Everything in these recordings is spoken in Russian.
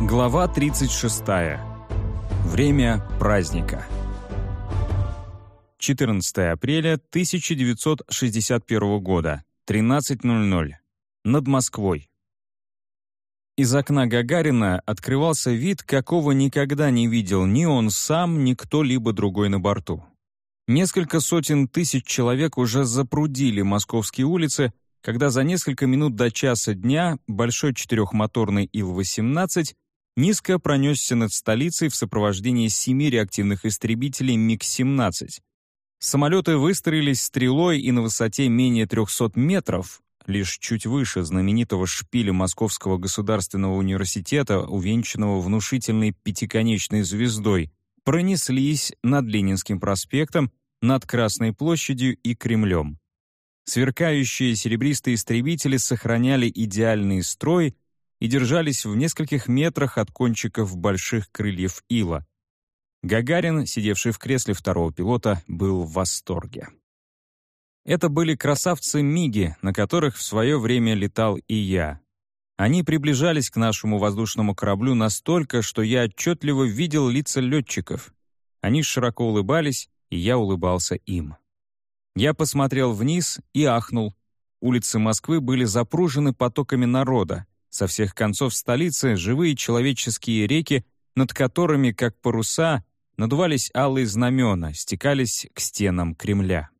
Глава 36. Время праздника. 14 апреля 1961 года, 13.00. Над Москвой. Из окна Гагарина открывался вид, какого никогда не видел ни он сам, ни кто-либо другой на борту. Несколько сотен тысяч человек уже запрудили московские улицы, когда за несколько минут до часа дня большой четырехмоторный Ил-18 низко пронесся над столицей в сопровождении семи реактивных истребителей МиГ-17. Самолеты выстроились стрелой и на высоте менее 300 метров, лишь чуть выше знаменитого шпиля Московского государственного университета, увенчанного внушительной пятиконечной звездой, пронеслись над Ленинским проспектом, над Красной площадью и Кремлем. Сверкающие серебристые истребители сохраняли идеальный строй — и держались в нескольких метрах от кончиков больших крыльев ила. Гагарин, сидевший в кресле второго пилота, был в восторге. Это были красавцы-миги, на которых в свое время летал и я. Они приближались к нашему воздушному кораблю настолько, что я отчетливо видел лица летчиков. Они широко улыбались, и я улыбался им. Я посмотрел вниз и ахнул. Улицы Москвы были запружены потоками народа. Со всех концов столицы живые человеческие реки, над которыми, как паруса, надувались алые знамена, стекались к стенам Кремля.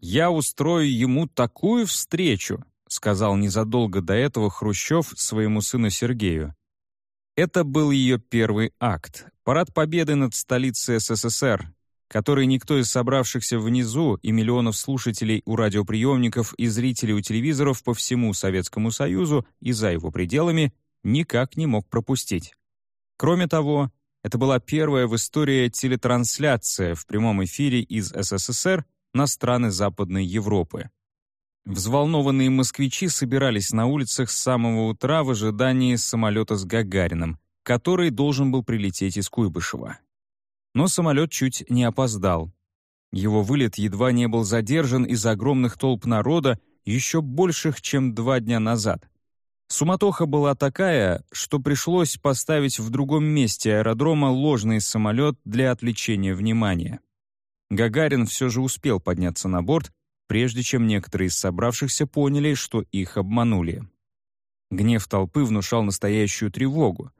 «Я устрою ему такую встречу», — сказал незадолго до этого Хрущев своему сыну Сергею. Это был ее первый акт — парад победы над столицей СССР, который никто из собравшихся внизу и миллионов слушателей у радиоприемников и зрителей у телевизоров по всему Советскому Союзу и за его пределами никак не мог пропустить. Кроме того, это была первая в истории телетрансляция в прямом эфире из СССР на страны Западной Европы. Взволнованные москвичи собирались на улицах с самого утра в ожидании самолета с Гагарином, который должен был прилететь из Куйбышева. Но самолет чуть не опоздал. Его вылет едва не был задержан из-за огромных толп народа, еще больших, чем два дня назад. Суматоха была такая, что пришлось поставить в другом месте аэродрома ложный самолет для отвлечения внимания. Гагарин все же успел подняться на борт, прежде чем некоторые из собравшихся поняли, что их обманули. Гнев толпы внушал настоящую тревогу.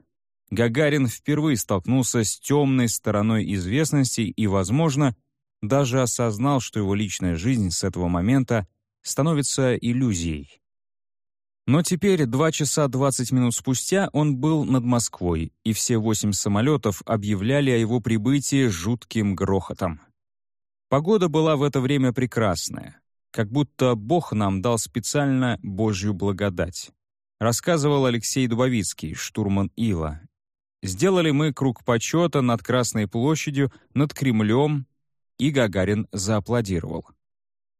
Гагарин впервые столкнулся с темной стороной известности и, возможно, даже осознал, что его личная жизнь с этого момента становится иллюзией. Но теперь, два часа двадцать минут спустя, он был над Москвой, и все восемь самолетов объявляли о его прибытии жутким грохотом. Погода была в это время прекрасная, как будто Бог нам дал специально Божью благодать. Рассказывал Алексей Дубовицкий, штурман Ила, Сделали мы круг почета над Красной площадью, над Кремлем, и Гагарин зааплодировал.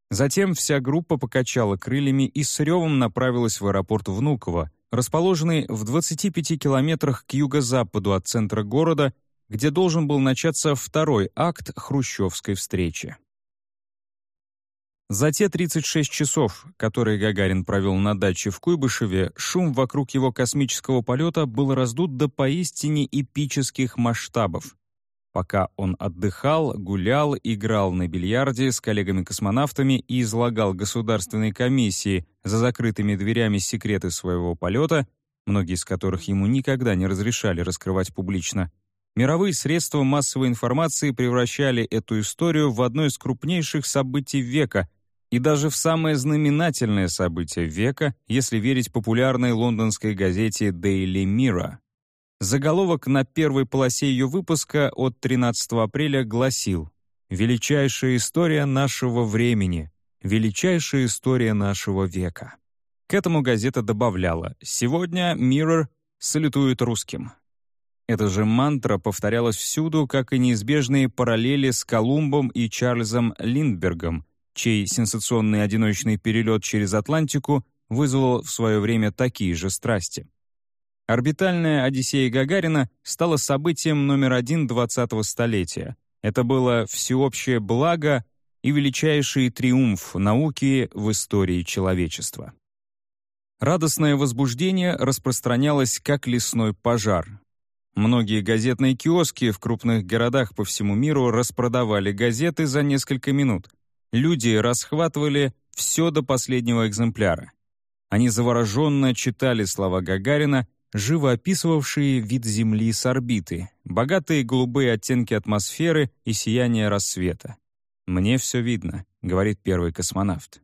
Затем вся группа покачала крыльями и с ревом направилась в аэропорт Внуково, расположенный в 25 километрах к юго-западу от центра города, где должен был начаться второй акт хрущевской встречи. За те 36 часов, которые Гагарин провел на даче в Куйбышеве, шум вокруг его космического полета был раздут до поистине эпических масштабов. Пока он отдыхал, гулял, играл на бильярде с коллегами-космонавтами и излагал государственной комиссии за закрытыми дверями секреты своего полета, многие из которых ему никогда не разрешали раскрывать публично, мировые средства массовой информации превращали эту историю в одно из крупнейших событий века — и даже в самое знаменательное событие века, если верить популярной лондонской газете Daily Mirror. Заголовок на первой полосе ее выпуска от 13 апреля гласил «Величайшая история нашего времени, величайшая история нашего века». К этому газета добавляла «Сегодня Mirror салютует русским». Эта же мантра повторялась всюду, как и неизбежные параллели с Колумбом и Чарльзом Линдбергом, чей сенсационный одиночный перелет через Атлантику вызвал в свое время такие же страсти. Орбитальная Одиссея Гагарина стала событием номер один 20-го столетия. Это было всеобщее благо и величайший триумф науки в истории человечества. Радостное возбуждение распространялось как лесной пожар. Многие газетные киоски в крупных городах по всему миру распродавали газеты за несколько минут. Люди расхватывали все до последнего экземпляра. Они завороженно читали слова Гагарина, живо описывавшие вид Земли с орбиты, богатые голубые оттенки атмосферы и сияние рассвета. «Мне все видно», — говорит первый космонавт.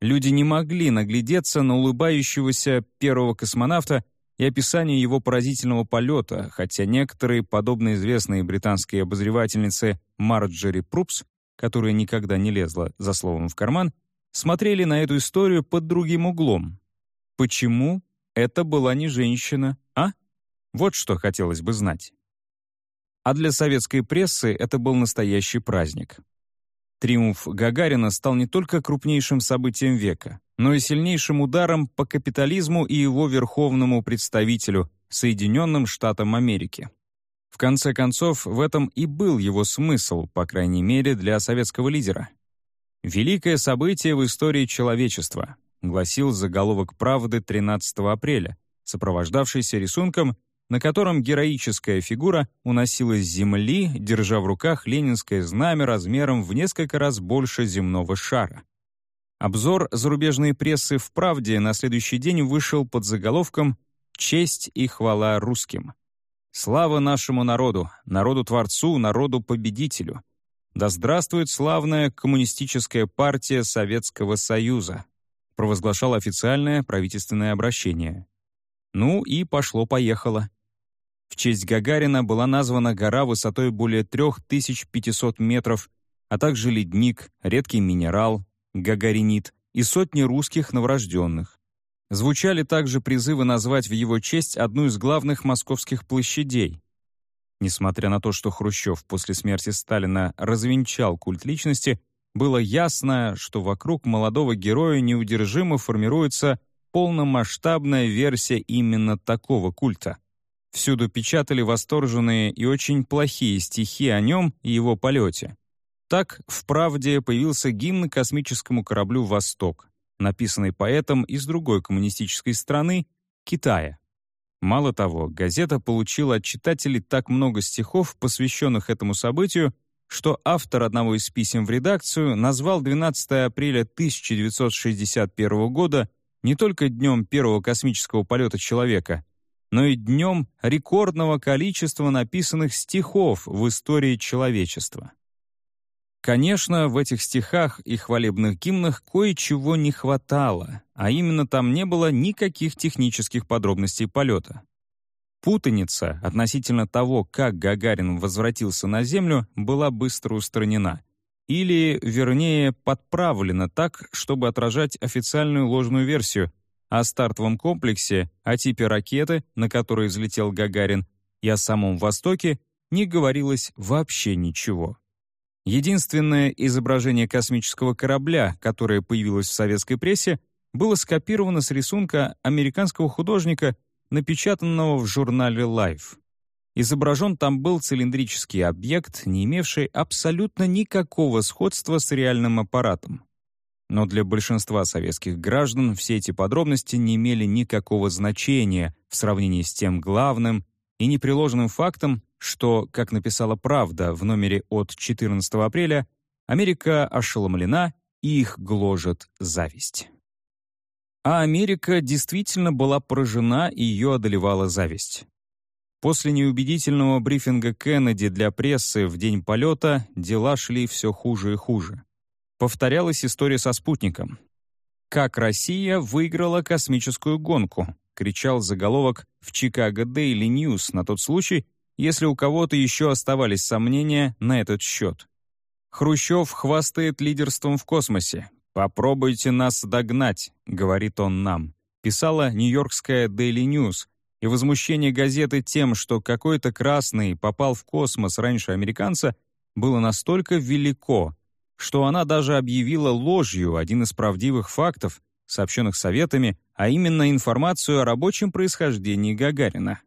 Люди не могли наглядеться на улыбающегося первого космонавта и описание его поразительного полета, хотя некоторые, подобно известной британской обозревательнице Марджери Прупс, которая никогда не лезла за словом в карман, смотрели на эту историю под другим углом. Почему это была не женщина, а? Вот что хотелось бы знать. А для советской прессы это был настоящий праздник. Триумф Гагарина стал не только крупнейшим событием века, но и сильнейшим ударом по капитализму и его верховному представителю, Соединенным Штатам Америки. В конце концов, в этом и был его смысл, по крайней мере, для советского лидера. «Великое событие в истории человечества», гласил заголовок «Правды» 13 апреля, сопровождавшийся рисунком на котором героическая фигура уносилась с земли, держа в руках ленинское знамя размером в несколько раз больше земного шара. Обзор зарубежной прессы в «Правде» на следующий день вышел под заголовком «Честь и хвала русским». «Слава нашему народу, народу-творцу, народу-победителю! Да здравствует славная коммунистическая партия Советского Союза!» провозглашал официальное правительственное обращение. Ну и пошло-поехало. В честь Гагарина была названа гора высотой более 3500 метров, а также ледник, редкий минерал, гагаринит и сотни русских новорожденных. Звучали также призывы назвать в его честь одну из главных московских площадей. Несмотря на то, что Хрущев после смерти Сталина развенчал культ личности, было ясно, что вокруг молодого героя неудержимо формируется полномасштабная версия именно такого культа. Всюду печатали восторженные и очень плохие стихи о нем и его полете. Так, в «Правде» появился гимн космическому кораблю «Восток», написанный поэтом из другой коммунистической страны — Китая. Мало того, газета получила от читателей так много стихов, посвященных этому событию, что автор одного из писем в редакцию назвал 12 апреля 1961 года не только днем первого космического полета человека, но и днем рекордного количества написанных стихов в истории человечества. Конечно, в этих стихах и хвалебных гимнах кое-чего не хватало, а именно там не было никаких технических подробностей полета. Путаница относительно того, как Гагарин возвратился на Землю, была быстро устранена. Или, вернее, подправлена так, чтобы отражать официальную ложную версию, о стартовом комплексе, о типе ракеты, на которой взлетел Гагарин, и о самом Востоке не говорилось вообще ничего. Единственное изображение космического корабля, которое появилось в советской прессе, было скопировано с рисунка американского художника, напечатанного в журнале Life. Изображен там был цилиндрический объект, не имевший абсолютно никакого сходства с реальным аппаратом. Но для большинства советских граждан все эти подробности не имели никакого значения в сравнении с тем главным и непреложным фактом, что, как написала «Правда» в номере от 14 апреля, Америка ошеломлена и их гложет зависть. А Америка действительно была поражена и ее одолевала зависть. После неубедительного брифинга Кеннеди для прессы в день полета дела шли все хуже и хуже повторялась история со спутником. «Как Россия выиграла космическую гонку», кричал заголовок в Chicago Daily News на тот случай, если у кого-то еще оставались сомнения на этот счет. «Хрущев хвастает лидерством в космосе. Попробуйте нас догнать», — говорит он нам, писала нью-йоркская Daily News, и возмущение газеты тем, что какой-то красный попал в космос раньше американца, было настолько велико, что она даже объявила ложью один из правдивых фактов, сообщенных Советами, а именно информацию о рабочем происхождении Гагарина.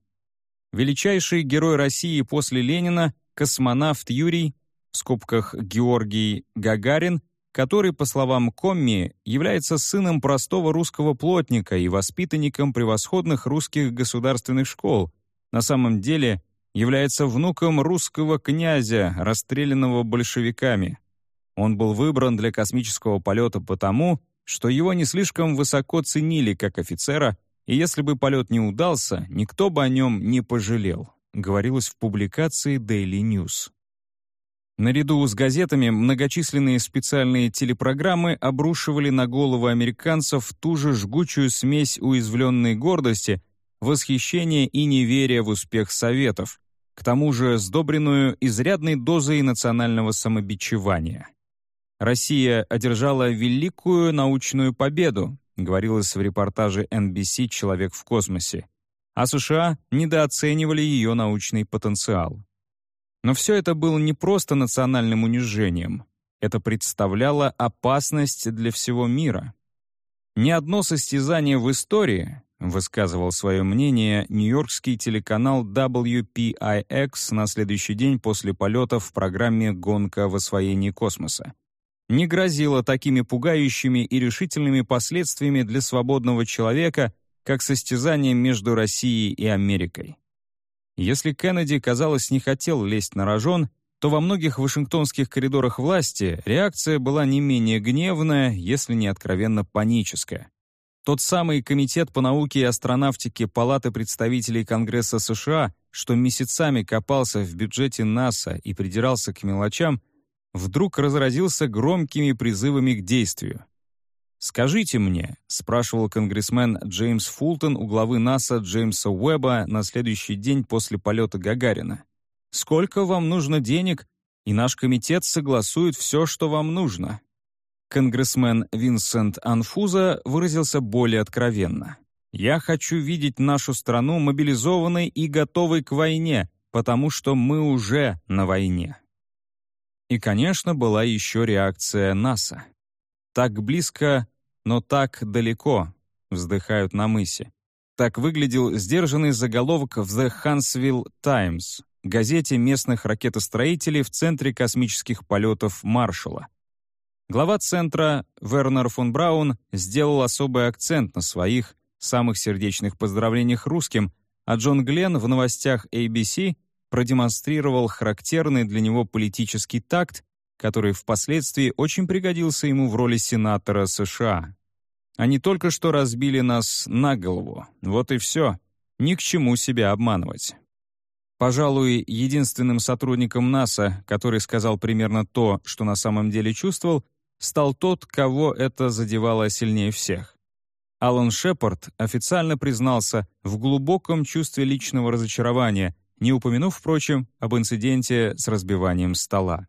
Величайший герой России после Ленина, космонавт Юрий, в скобках Георгий Гагарин, который, по словам Комми, является сыном простого русского плотника и воспитанником превосходных русских государственных школ, на самом деле является внуком русского князя, расстрелянного большевиками. Он был выбран для космического полета потому, что его не слишком высоко ценили как офицера, и если бы полет не удался, никто бы о нем не пожалел, говорилось в публикации Daily News. Наряду с газетами многочисленные специальные телепрограммы обрушивали на головы американцев ту же жгучую смесь уязвленной гордости, восхищения и неверия в успех Советов, к тому же сдобренную изрядной дозой национального самобичевания. Россия одержала великую научную победу, говорилось в репортаже NBC «Человек в космосе», а США недооценивали ее научный потенциал. Но все это было не просто национальным унижением. Это представляло опасность для всего мира. Ни одно состязание в истории, высказывал свое мнение нью-йоркский телеканал WPIX на следующий день после полета в программе «Гонка в освоении космоса», не грозило такими пугающими и решительными последствиями для свободного человека, как состязание между Россией и Америкой. Если Кеннеди, казалось, не хотел лезть на рожон, то во многих вашингтонских коридорах власти реакция была не менее гневная, если не откровенно паническая. Тот самый Комитет по науке и астронавтике Палаты представителей Конгресса США, что месяцами копался в бюджете НАСА и придирался к мелочам, вдруг разразился громкими призывами к действию. «Скажите мне», — спрашивал конгрессмен Джеймс Фултон у главы НАСА Джеймса Уэбба на следующий день после полета Гагарина, «сколько вам нужно денег, и наш комитет согласует все, что вам нужно». Конгрессмен Винсент Анфуза выразился более откровенно. «Я хочу видеть нашу страну мобилизованной и готовой к войне, потому что мы уже на войне». И, конечно, была еще реакция НАСА. «Так близко, но так далеко», — вздыхают на мысе. Так выглядел сдержанный заголовок в The Huntsville Times, газете местных ракетостроителей в Центре космических полетов Маршалла. Глава Центра Вернер фон Браун сделал особый акцент на своих самых сердечных поздравлениях русским, а Джон Гленн в новостях ABC продемонстрировал характерный для него политический такт, который впоследствии очень пригодился ему в роли сенатора США. Они только что разбили нас на голову. Вот и все. Ни к чему себя обманывать. Пожалуй, единственным сотрудником НАСА, который сказал примерно то, что на самом деле чувствовал, стал тот, кого это задевало сильнее всех. Алан Шепард официально признался в глубоком чувстве личного разочарования, не упомянув, впрочем, об инциденте с разбиванием стола.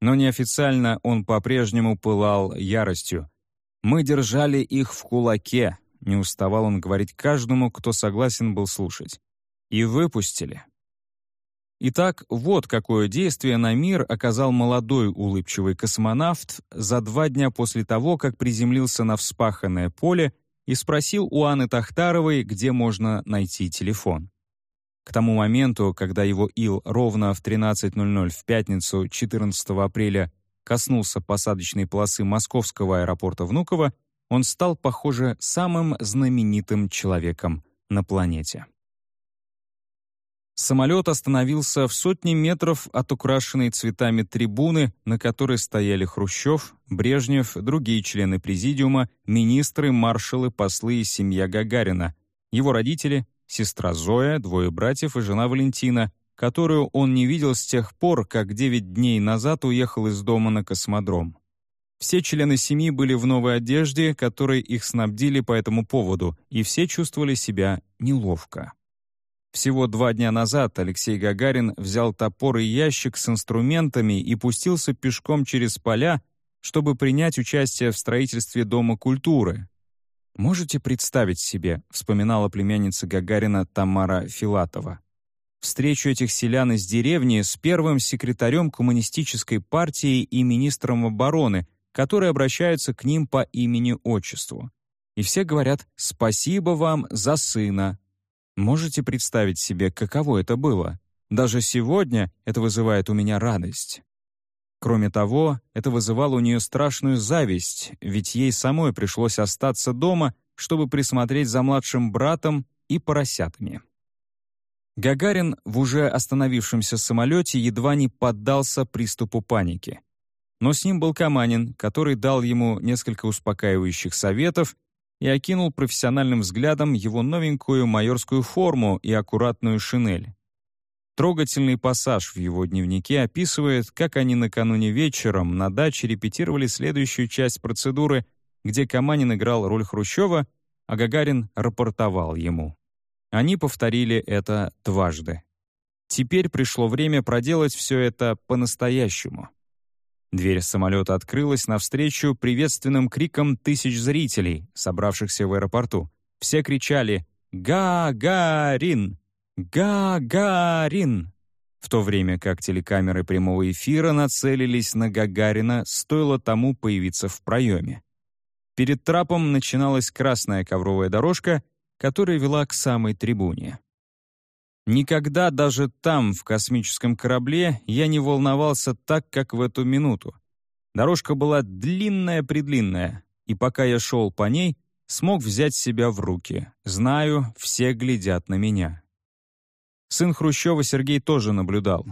Но неофициально он по-прежнему пылал яростью. «Мы держали их в кулаке», — не уставал он говорить каждому, кто согласен был слушать. «И выпустили». Итак, вот какое действие на мир оказал молодой улыбчивый космонавт за два дня после того, как приземлился на вспаханное поле и спросил у Анны Тахтаровой, где можно найти телефон. К тому моменту, когда его ил ровно в 13.00 в пятницу 14 апреля коснулся посадочной полосы московского аэропорта Внуково, он стал, похоже, самым знаменитым человеком на планете. Самолет остановился в сотне метров от украшенной цветами трибуны, на которой стояли Хрущев, Брежнев, другие члены президиума, министры, маршалы, послы и семья Гагарина, его родители, сестра Зоя, двое братьев и жена Валентина, которую он не видел с тех пор, как девять дней назад уехал из дома на космодром. Все члены семьи были в новой одежде, которой их снабдили по этому поводу, и все чувствовали себя неловко. Всего два дня назад Алексей Гагарин взял топор и ящик с инструментами и пустился пешком через поля, чтобы принять участие в строительстве Дома культуры, «Можете представить себе», — вспоминала племянница Гагарина Тамара Филатова, встречу этих селян из деревни с первым секретарем коммунистической партии и министром обороны, которые обращаются к ним по имени-отчеству. И все говорят «спасибо вам за сына». Можете представить себе, каково это было? Даже сегодня это вызывает у меня радость. Кроме того, это вызывало у нее страшную зависть, ведь ей самой пришлось остаться дома, чтобы присмотреть за младшим братом и поросятами. Гагарин в уже остановившемся самолете едва не поддался приступу паники. Но с ним был Каманин, который дал ему несколько успокаивающих советов и окинул профессиональным взглядом его новенькую майорскую форму и аккуратную шинель. Трогательный пассаж в его дневнике описывает, как они накануне вечером на даче репетировали следующую часть процедуры, где Каманин играл роль Хрущева, а Гагарин рапортовал ему. Они повторили это дважды. Теперь пришло время проделать все это по-настоящему. Дверь самолета открылась навстречу приветственным крикам тысяч зрителей, собравшихся в аэропорту. Все кричали «Гагарин! «Гагарин!» В то время как телекамеры прямого эфира нацелились на Гагарина, стоило тому появиться в проеме. Перед трапом начиналась красная ковровая дорожка, которая вела к самой трибуне. Никогда даже там, в космическом корабле, я не волновался так, как в эту минуту. Дорожка была длинная-предлинная, и пока я шел по ней, смог взять себя в руки. Знаю, все глядят на меня. Сын Хрущева Сергей тоже наблюдал.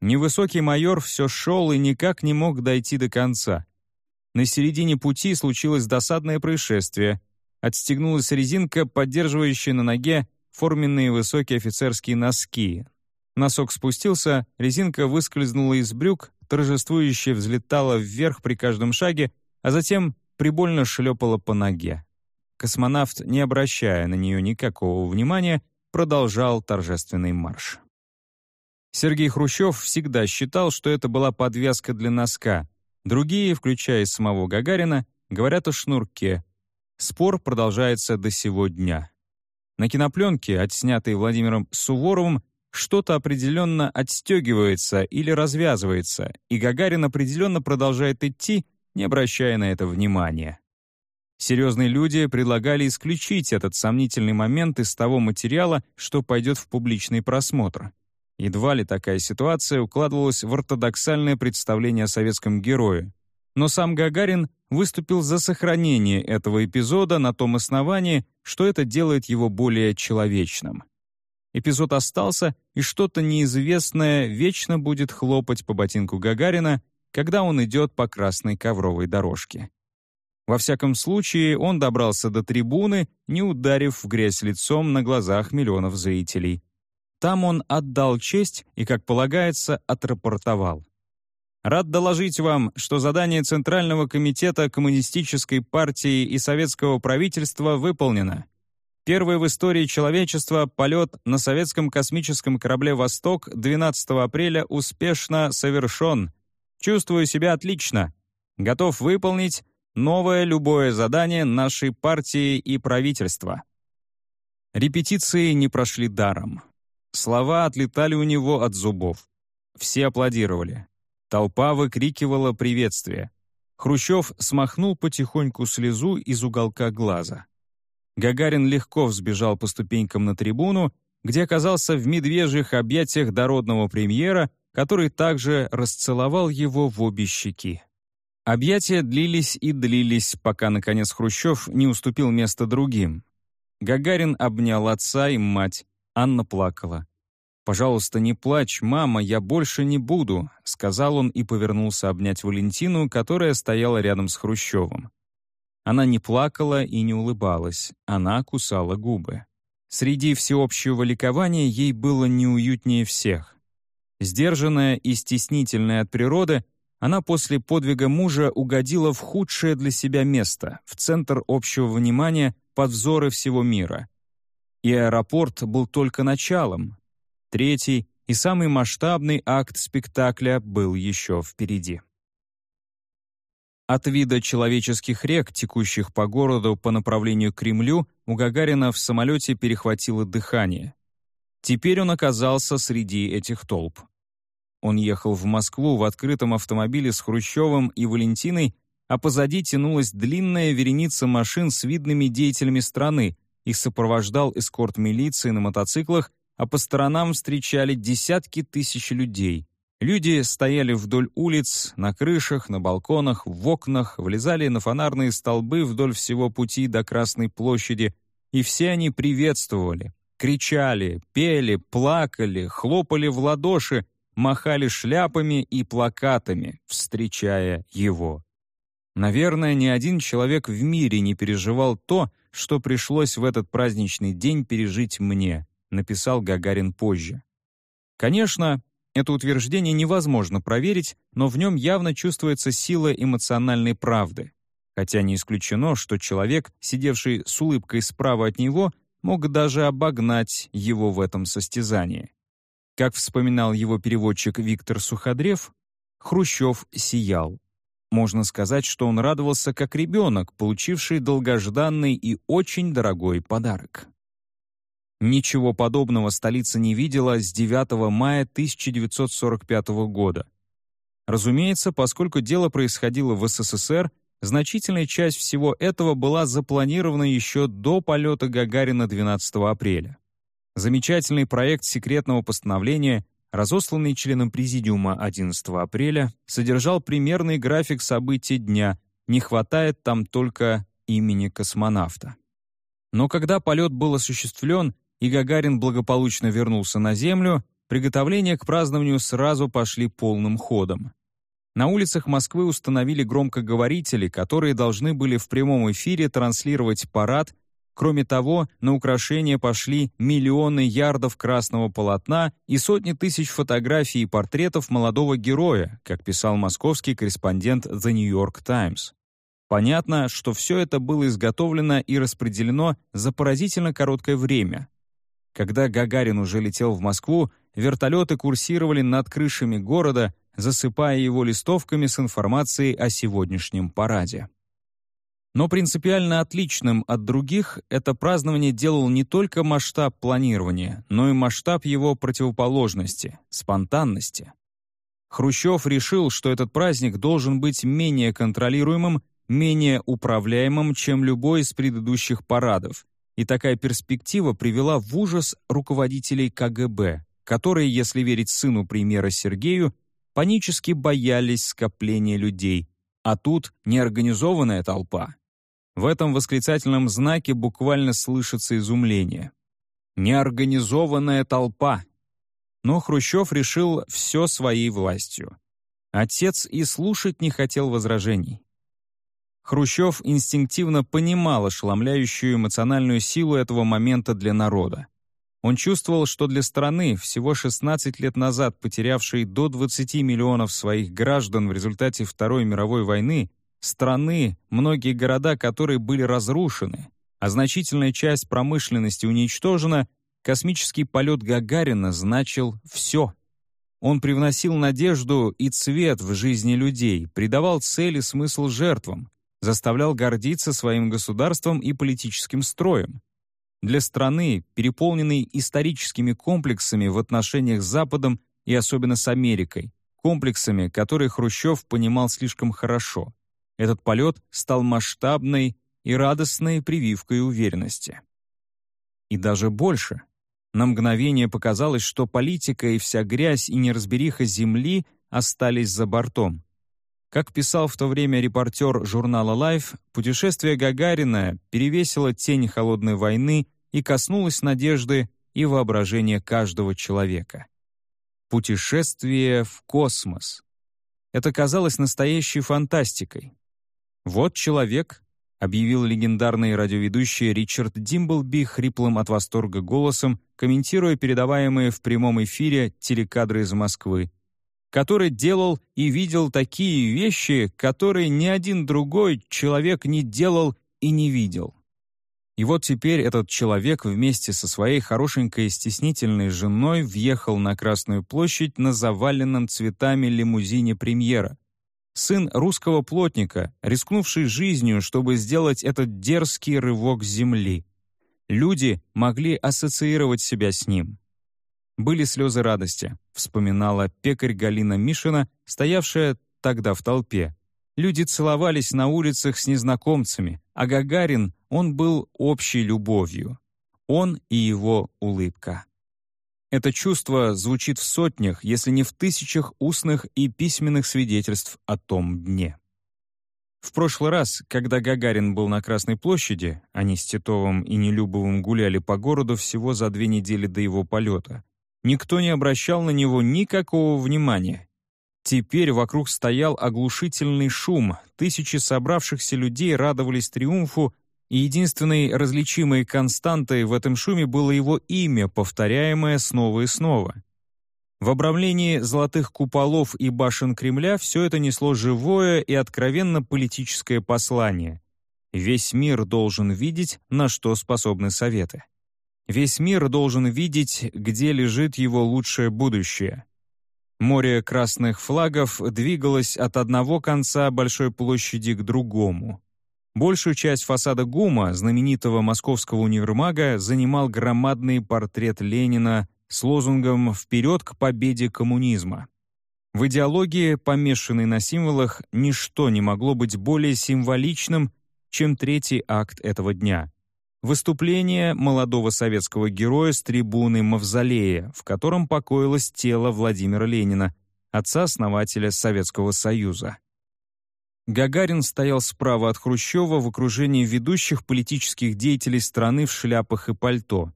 Невысокий майор все шел и никак не мог дойти до конца. На середине пути случилось досадное происшествие. Отстегнулась резинка, поддерживающая на ноге форменные высокие офицерские носки. Носок спустился, резинка выскользнула из брюк, торжествующе взлетала вверх при каждом шаге, а затем прибольно шлепала по ноге. Космонавт, не обращая на нее никакого внимания, продолжал торжественный марш. Сергей Хрущев всегда считал, что это была подвязка для носка. Другие, включая самого Гагарина, говорят о шнурке. Спор продолжается до сего дня. На кинопленке, отснятой Владимиром Суворовым, что-то определенно отстегивается или развязывается, и Гагарин определенно продолжает идти, не обращая на это внимания. Серьезные люди предлагали исключить этот сомнительный момент из того материала, что пойдет в публичный просмотр. Едва ли такая ситуация укладывалась в ортодоксальное представление о советском герое. Но сам Гагарин выступил за сохранение этого эпизода на том основании, что это делает его более человечным. Эпизод остался, и что-то неизвестное вечно будет хлопать по ботинку Гагарина, когда он идет по красной ковровой дорожке. Во всяком случае, он добрался до трибуны, не ударив в грязь лицом на глазах миллионов зрителей. Там он отдал честь и, как полагается, отрапортовал. Рад доложить вам, что задание Центрального комитета Коммунистической партии и советского правительства выполнено. Первый в истории человечества полет на советском космическом корабле «Восток» 12 апреля успешно совершен. Чувствую себя отлично. Готов выполнить Новое любое задание нашей партии и правительства. Репетиции не прошли даром. Слова отлетали у него от зубов. Все аплодировали. Толпа выкрикивала приветствие. Хрущев смахнул потихоньку слезу из уголка глаза. Гагарин легко взбежал по ступенькам на трибуну, где оказался в медвежьих объятиях дородного премьера, который также расцеловал его в обе щеки. Объятия длились и длились, пока, наконец, Хрущев не уступил место другим. Гагарин обнял отца и мать. Анна плакала. «Пожалуйста, не плачь, мама, я больше не буду», — сказал он и повернулся обнять Валентину, которая стояла рядом с Хрущевым. Она не плакала и не улыбалась, она кусала губы. Среди всеобщего ликования ей было неуютнее всех. Сдержанная и стеснительная от природы, она после подвига мужа угодила в худшее для себя место, в центр общего внимания, под взоры всего мира. И аэропорт был только началом. Третий и самый масштабный акт спектакля был еще впереди. От вида человеческих рек, текущих по городу по направлению к Кремлю, у Гагарина в самолете перехватило дыхание. Теперь он оказался среди этих толп. Он ехал в Москву в открытом автомобиле с Хрущевым и Валентиной, а позади тянулась длинная вереница машин с видными деятелями страны, их сопровождал эскорт милиции на мотоциклах, а по сторонам встречали десятки тысяч людей. Люди стояли вдоль улиц, на крышах, на балконах, в окнах, влезали на фонарные столбы вдоль всего пути до Красной площади, и все они приветствовали, кричали, пели, плакали, хлопали в ладоши, махали шляпами и плакатами, встречая его. Наверное, ни один человек в мире не переживал то, что пришлось в этот праздничный день пережить мне, написал Гагарин позже. Конечно, это утверждение невозможно проверить, но в нем явно чувствуется сила эмоциональной правды. Хотя не исключено, что человек, сидевший с улыбкой справа от него, мог даже обогнать его в этом состязании. Как вспоминал его переводчик Виктор Суходрев, Хрущев сиял. Можно сказать, что он радовался как ребенок, получивший долгожданный и очень дорогой подарок. Ничего подобного столица не видела с 9 мая 1945 года. Разумеется, поскольку дело происходило в СССР, значительная часть всего этого была запланирована еще до полета Гагарина 12 апреля. Замечательный проект секретного постановления, разосланный членам Президиума 11 апреля, содержал примерный график событий дня, не хватает там только имени космонавта. Но когда полет был осуществлен, и Гагарин благополучно вернулся на Землю, приготовления к празднованию сразу пошли полным ходом. На улицах Москвы установили громкоговорители, которые должны были в прямом эфире транслировать парад. Кроме того, на украшения пошли миллионы ярдов красного полотна и сотни тысяч фотографий и портретов молодого героя, как писал московский корреспондент The New York Times. Понятно, что все это было изготовлено и распределено за поразительно короткое время. Когда Гагарин уже летел в Москву, вертолеты курсировали над крышами города, засыпая его листовками с информацией о сегодняшнем параде. Но принципиально отличным от других это празднование делал не только масштаб планирования, но и масштаб его противоположности — спонтанности. Хрущев решил, что этот праздник должен быть менее контролируемым, менее управляемым, чем любой из предыдущих парадов, и такая перспектива привела в ужас руководителей КГБ, которые, если верить сыну премьера Сергею, панически боялись скопления людей, а тут неорганизованная толпа. В этом восклицательном знаке буквально слышится изумление. Неорганизованная толпа. Но Хрущев решил все своей властью. Отец и слушать не хотел возражений. Хрущев инстинктивно понимал ошеломляющую эмоциональную силу этого момента для народа. Он чувствовал, что для страны, всего 16 лет назад потерявшей до 20 миллионов своих граждан в результате Второй мировой войны, страны, многие города которые были разрушены, а значительная часть промышленности уничтожена, космический полет Гагарина значил все. Он привносил надежду и цвет в жизни людей, придавал цели смысл жертвам, заставлял гордиться своим государством и политическим строем. Для страны, переполненной историческими комплексами в отношениях с Западом и особенно с Америкой, комплексами, которые Хрущев понимал слишком хорошо, этот полет стал масштабной и радостной прививкой уверенности. И даже больше. На мгновение показалось, что политика и вся грязь и неразбериха Земли остались за бортом. Как писал в то время репортер журнала Life, путешествие Гагарина перевесило тень холодной войны и коснулось надежды и воображения каждого человека. Путешествие в космос. Это казалось настоящей фантастикой. «Вот человек», — объявил легендарный радиоведущий Ричард Димблби хриплым от восторга голосом, комментируя передаваемые в прямом эфире телекадры из Москвы который делал и видел такие вещи, которые ни один другой человек не делал и не видел. И вот теперь этот человек вместе со своей хорошенькой стеснительной женой въехал на Красную площадь на заваленном цветами лимузине премьера. Сын русского плотника, рискнувший жизнью, чтобы сделать этот дерзкий рывок земли. Люди могли ассоциировать себя с ним. Были слезы радости, вспоминала пекарь Галина Мишина, стоявшая тогда в толпе. Люди целовались на улицах с незнакомцами, а Гагарин, он был общей любовью. Он и его улыбка. Это чувство звучит в сотнях, если не в тысячах устных и письменных свидетельств о том дне. В прошлый раз, когда Гагарин был на Красной площади, они с Титовым и Нелюбовым гуляли по городу всего за две недели до его полета, никто не обращал на него никакого внимания. Теперь вокруг стоял оглушительный шум, тысячи собравшихся людей радовались триумфу, единственной различимой константой в этом шуме было его имя, повторяемое снова и снова. В обрамлении золотых куполов и башен Кремля все это несло живое и откровенно политическое послание. Весь мир должен видеть, на что способны Советы. Весь мир должен видеть, где лежит его лучшее будущее. Море красных флагов двигалось от одного конца Большой площади к другому. Большую часть фасада ГУМа, знаменитого московского универмага, занимал громадный портрет Ленина с лозунгом «Вперед к победе коммунизма». В идеологии, помешанной на символах, ничто не могло быть более символичным, чем третий акт этого дня — выступление молодого советского героя с трибуны Мавзолея, в котором покоилось тело Владимира Ленина, отца-основателя Советского Союза. Гагарин стоял справа от Хрущева в окружении ведущих политических деятелей страны в шляпах и пальто.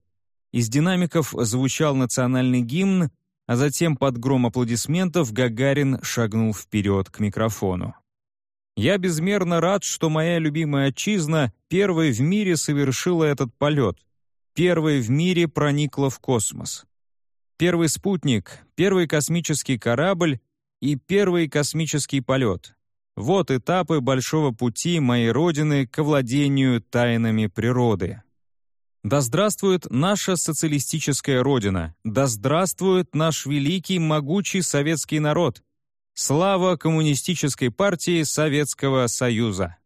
Из динамиков звучал национальный гимн, а затем под гром аплодисментов Гагарин шагнул вперед к микрофону. «Я безмерно рад, что моя любимая отчизна первой в мире совершила этот полет, первой в мире проникла в космос. Первый спутник, первый космический корабль и первый космический полет. Вот этапы большого пути моей Родины к владению тайнами природы». Да здравствует наша социалистическая Родина! Да здравствует наш великий, могучий советский народ! Слава Коммунистической партии Советского Союза!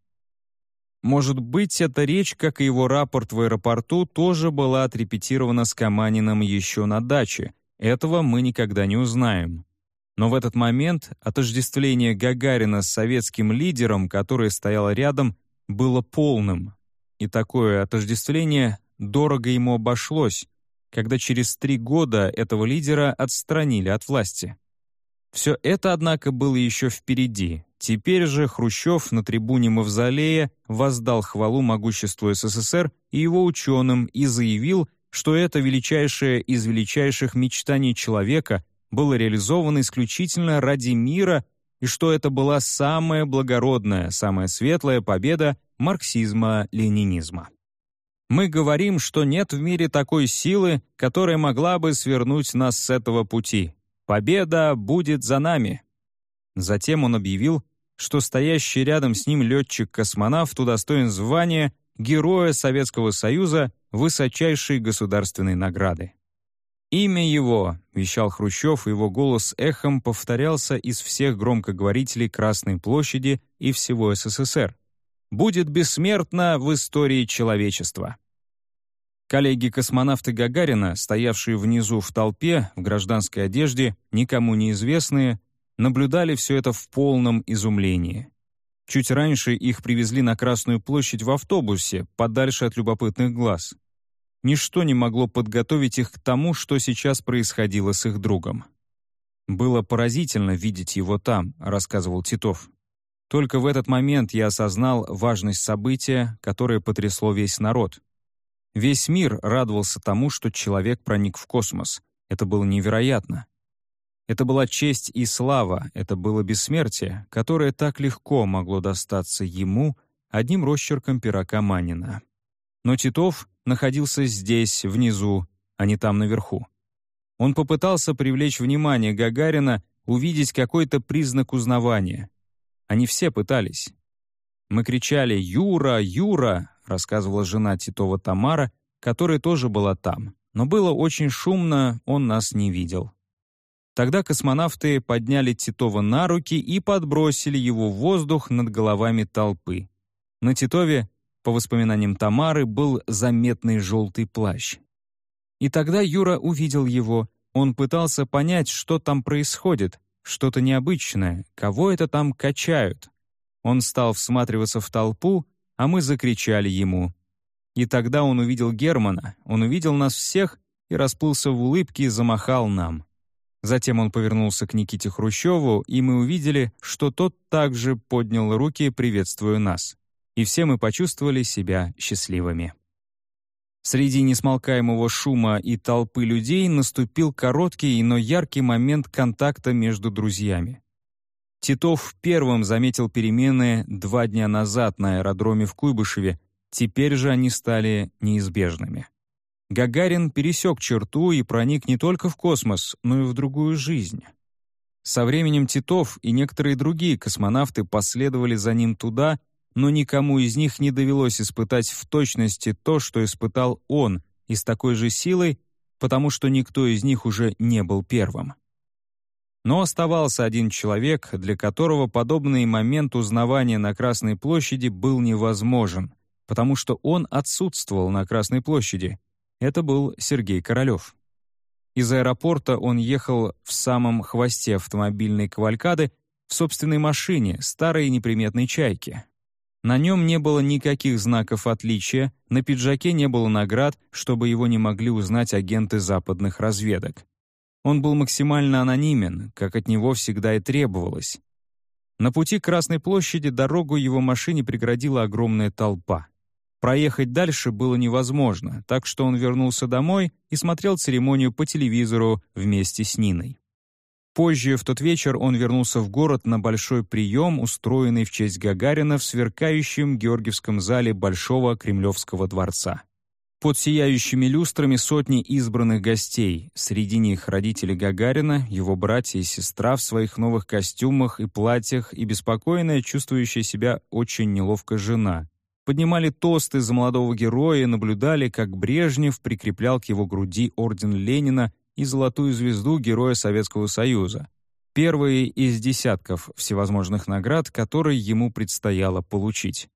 Может быть, эта речь, как и его рапорт в аэропорту, тоже была отрепетирована с Каманиным еще на даче. Этого мы никогда не узнаем. Но в этот момент отождествление Гагарина с советским лидером, который стоял рядом, было полным. И такое отождествление дорого ему обошлось, когда через три года этого лидера отстранили от власти. Все это, однако, было еще впереди. Теперь же Хрущев на трибуне Мавзолея воздал хвалу могуществу СССР и его ученым и заявил, что это величайшее из величайших мечтаний человека было реализовано исключительно ради мира и что это была самая благородная, самая светлая победа марксизма-ленинизма. Мы говорим, что нет в мире такой силы, которая могла бы свернуть нас с этого пути. Победа будет за нами. Затем он объявил, что стоящий рядом с ним летчик-космонавт удостоен звания Героя Советского Союза высочайшей государственной награды. «Имя его», — вещал Хрущев, и его голос эхом повторялся из всех громкоговорителей Красной площади и всего СССР будет бессмертна в истории человечества. Коллеги-космонавты Гагарина, стоявшие внизу в толпе, в гражданской одежде, никому неизвестные, наблюдали все это в полном изумлении. Чуть раньше их привезли на Красную площадь в автобусе, подальше от любопытных глаз. Ничто не могло подготовить их к тому, что сейчас происходило с их другом. «Было поразительно видеть его там», — рассказывал Титов. Только в этот момент я осознал важность события, которое потрясло весь народ. Весь мир радовался тому, что человек проник в космос. Это было невероятно. Это была честь и слава, это было бессмертие, которое так легко могло достаться ему одним росчерком пера Каманина. Но Титов находился здесь, внизу, а не там наверху. Он попытался привлечь внимание Гагарина, увидеть какой-то признак узнавания — они все пытались. Мы кричали «Юра! Юра!» рассказывала жена Титова Тамара, которая тоже была там. Но было очень шумно, он нас не видел. Тогда космонавты подняли Титова на руки и подбросили его в воздух над головами толпы. На Титове, по воспоминаниям Тамары, был заметный желтый плащ. И тогда Юра увидел его. Он пытался понять, что там происходит, что-то необычное, кого это там качают? Он стал всматриваться в толпу, а мы закричали ему. И тогда он увидел Германа, он увидел нас всех и расплылся в улыбке и замахал нам. Затем он повернулся к Никите Хрущеву, и мы увидели, что тот также поднял руки, приветствуя нас. И все мы почувствовали себя счастливыми. Среди несмолкаемого шума и толпы людей наступил короткий, но яркий момент контакта между друзьями. Титов первым заметил перемены два дня назад на аэродроме в Куйбышеве, теперь же они стали неизбежными. Гагарин пересек черту и проник не только в космос, но и в другую жизнь. Со временем Титов и некоторые другие космонавты последовали за ним туда, но никому из них не довелось испытать в точности то, что испытал он, и с такой же силой, потому что никто из них уже не был первым. Но оставался один человек, для которого подобный момент узнавания на Красной площади был невозможен, потому что он отсутствовал на Красной площади — это был Сергей Королёв. Из аэропорта он ехал в самом хвосте автомобильной кавалькады в собственной машине, старой неприметной «Чайке». На нем не было никаких знаков отличия, на пиджаке не было наград, чтобы его не могли узнать агенты западных разведок. Он был максимально анонимен, как от него всегда и требовалось. На пути к Красной площади дорогу его машине преградила огромная толпа. Проехать дальше было невозможно, так что он вернулся домой и смотрел церемонию по телевизору вместе с Ниной. Позже, в тот вечер, он вернулся в город на большой прием, устроенный в честь Гагарина в сверкающем Георгиевском зале Большого Кремлевского дворца. Под сияющими люстрами сотни избранных гостей, среди них родители Гагарина, его братья и сестра в своих новых костюмах и платьях и беспокойная, чувствующая себя очень неловко жена, поднимали тосты за молодого героя и наблюдали, как Брежнев прикреплял к его груди орден Ленина и золотую звезду Героя Советского Союза, первые из десятков всевозможных наград, которые ему предстояло получить.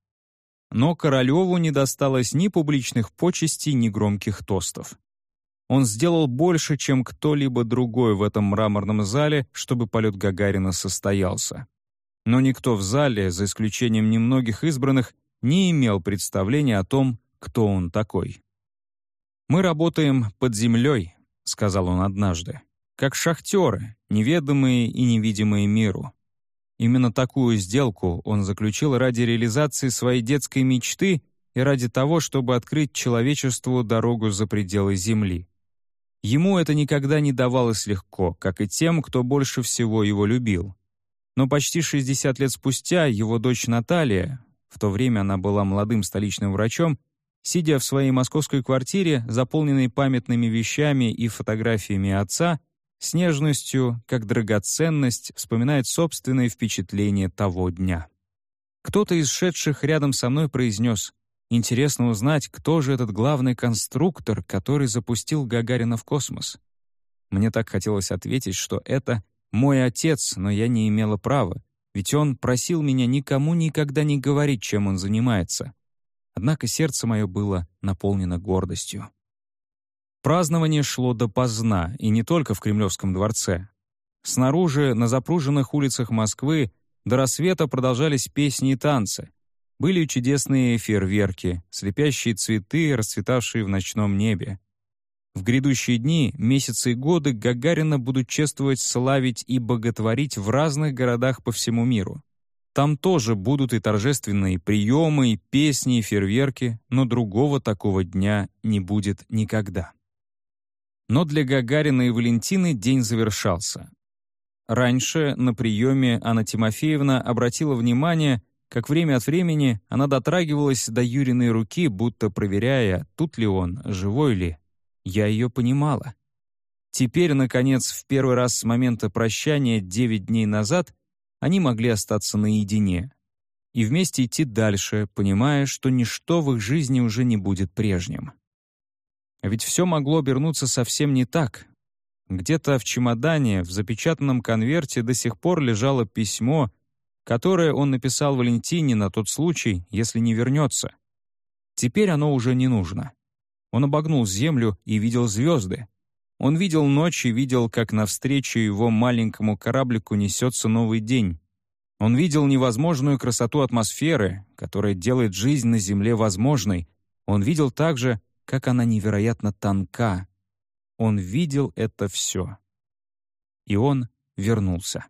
Но Королеву не досталось ни публичных почестей, ни громких тостов. Он сделал больше, чем кто-либо другой в этом мраморном зале, чтобы полет Гагарина состоялся. Но никто в зале, за исключением немногих избранных, не имел представления о том, кто он такой. «Мы работаем под землей», — сказал он однажды, «как шахтеры, неведомые и невидимые миру». Именно такую сделку он заключил ради реализации своей детской мечты и ради того, чтобы открыть человечеству дорогу за пределы Земли. Ему это никогда не давалось легко, как и тем, кто больше всего его любил. Но почти 60 лет спустя его дочь Наталья, в то время она была молодым столичным врачом, сидя в своей московской квартире, заполненной памятными вещами и фотографиями отца, с нежностью, как драгоценность, вспоминает собственные впечатления того дня. Кто-то из шедших рядом со мной произнес «Интересно узнать, кто же этот главный конструктор, который запустил Гагарина в космос?» Мне так хотелось ответить, что это мой отец, но я не имела права, ведь он просил меня никому никогда не говорить, чем он занимается. Однако сердце мое было наполнено гордостью. Празднование шло допоздна, и не только в Кремлевском дворце. Снаружи, на запруженных улицах Москвы, до рассвета продолжались песни и танцы. Были чудесные фейерверки, слепящие цветы, расцветавшие в ночном небе. В грядущие дни, месяцы и годы Гагарина будут чествовать, славить и боготворить в разных городах по всему миру. Там тоже будут и торжественные приемы, и песни, и фейерверки, но другого такого дня не будет никогда. Но для Гагарина и Валентины день завершался. Раньше на приеме Анна Тимофеевна обратила внимание, как время от времени она дотрагивалась до Юриной руки, будто проверяя, тут ли он, живой ли. Я ее понимала. Теперь, наконец, в первый раз с момента прощания девять дней назад они могли остаться наедине и вместе идти дальше, понимая, что ничто в их жизни уже не будет прежним. А ведь все могло обернуться совсем не так. Где-то в чемодане, в запечатанном конверте до сих пор лежало письмо, которое он написал Валентине на тот случай, если не вернется. Теперь оно уже не нужно. Он обогнул землю и видел звезды. Он видел ночь и видел, как навстречу его маленькому кораблику несется новый день. Он видел невозможную красоту атмосферы, которая делает жизнь на Земле возможной. Он видел также, как она невероятно тонка. Он видел это все. И он вернулся.